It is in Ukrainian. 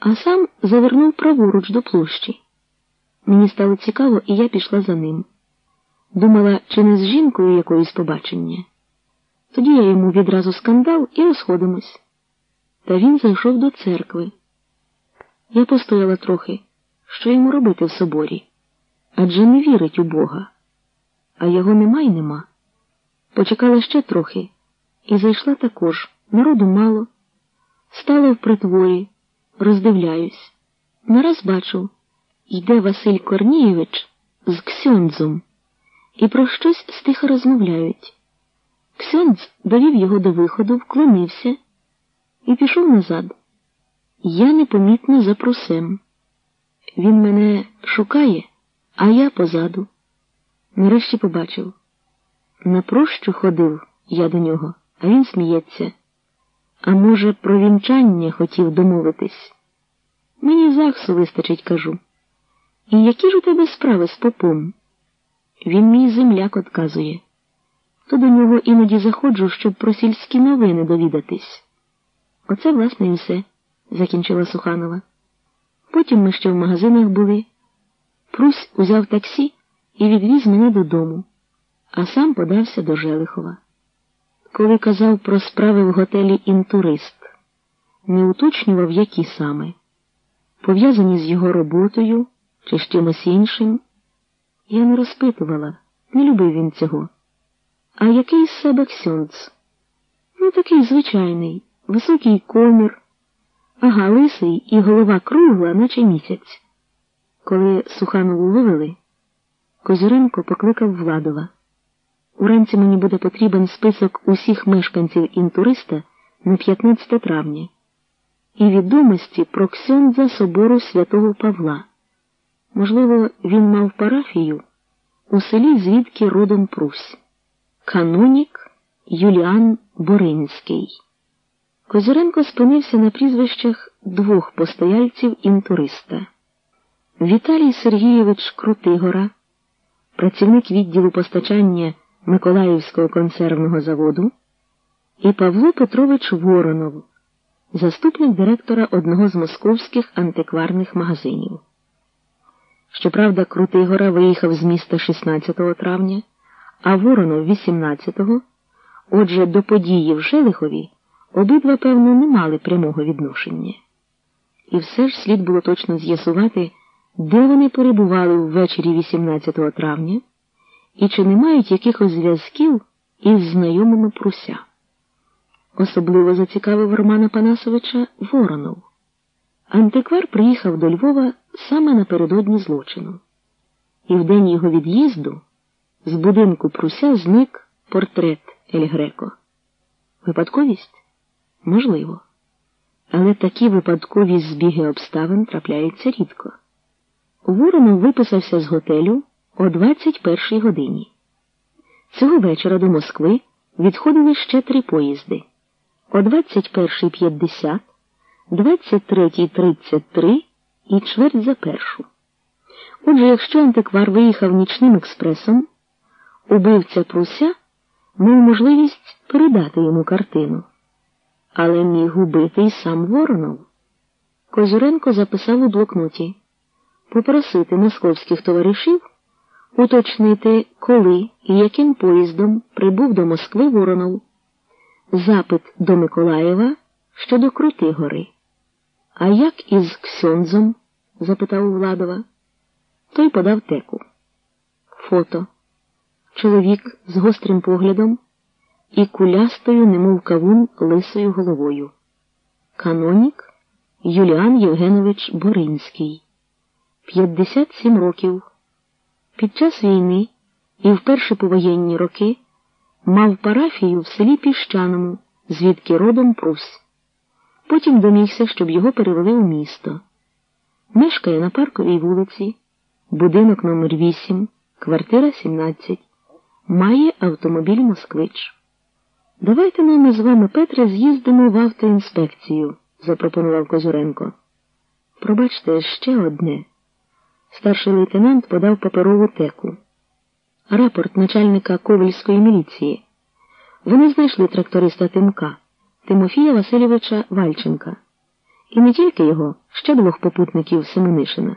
а сам завернув праворуч до площі. Мені стало цікаво, і я пішла за ним. Думала, чи не з жінкою якоюсь побачення. Тоді я йому відразу скандал і розходимось. Та він зайшов до церкви. Я постояла трохи, що йому робити в соборі, адже не вірить у Бога, а його нема й нема. Почекала ще трохи і зайшла також. Народу мало. Стала в притворі, роздивляюсь. Нараз бачу, йде Василь Корнієвич з Ксьондзом і про щось стихо розмовляють. Ксьондз довів його до виходу, вклонився і пішов назад. Я непомітно за. Він мене шукає, а я позаду. Нарешті побачив. На прощу ходив я до нього, а він сміється. А може, про вінчання хотів домовитись? Мені захсу вистачить, кажу. І які ж у тебе справи з попом? Він мій земляк отказує. То до нього іноді заходжу, щоб про сільські новини довідатись. Оце, власне, і все, закінчила Суханова. Потім ми ще в магазинах були. Прусь узяв таксі і відвіз мене додому, а сам подався до Желихова. Коли казав про справи в готелі інтурист, не уточнював, які саме, пов'язані з його роботою чи з чимось іншим. Я не розпитувала, не любив він цього. А який з себе ксьонц? Ну, такий звичайний, високий комір, ага, лисий і голова кругла, наче місяць. Коли Суханову вивели, Козюренко покликав Владова. Уранці мені буде потрібен список усіх мешканців інтуриста на 15 травня і відомості про ксьондза собору святого Павла. Можливо, він мав парафію у селі, звідки родом Прусь. Канонік Юліан Боринський. Козюренко спинився на прізвищах двох постояльців інтуриста. Віталій Сергійович Крутигора, працівник відділу постачання Миколаївського консервного заводу, і Павло Петрович Воронов, заступник директора одного з московських антикварних магазинів. Щоправда, Крутигора виїхав з міста 16 травня, а Воронов 18-го, отже, до події в Желихові обидва, певно, не мали прямого відношення. І все ж слід було точно з'ясувати, де вони перебували ввечері 18 травня і чи не мають якихось зв'язків із знайомими Пруся. Особливо зацікавив Романа Панасовича Воронов. Антиквар приїхав до Львова саме напередодні злочину, і в день його від'їзду з будинку Пруся зник портрет Ель Греко. Випадковість? Можливо. Але такі випадкові збіги обставин трапляються рідко. Воронов виписався з готелю о 21 годині. Цього вечора до Москви відходили ще три поїзди о 21.50, 23.33 і чверть за першу. Отже, якщо антиквар виїхав нічним експресом, убивця Пруся мав можливість передати йому картину, але міг убити й сам Воронов. Козюренко записав у блокноті попросити московських товаришів уточнити, коли і яким поїздом прибув до Москви Воронов, запит до Миколаєва щодо Крутигори. А як із Ксьонзом? запитав Владова. Той подав теку. Фото. Чоловік з гострим поглядом і кулястою, немов кавун, лисою головою. Канонік Юліан Євгенович Боринський. 57 років. Під час війни і в перші повоєнні роки мав парафію в селі Піщаному, звідки родом Прусь. Потім домігся, щоб його перевели у місто. Мешкає на парковій вулиці, будинок номер 8 квартира 17. Має автомобіль Москвич. Давайте нам із вами, Петре, з'їздимо в автоінспекцію, запропонував Козуренко. Пробачте, ще одне. Старший лейтенант подав паперову теку. Рапорт начальника Ковельської міліції. Вони знайшли тракториста Тимка Тимофія Васильовича Вальченка. І не тільки його, ще двох попутників Семенишина.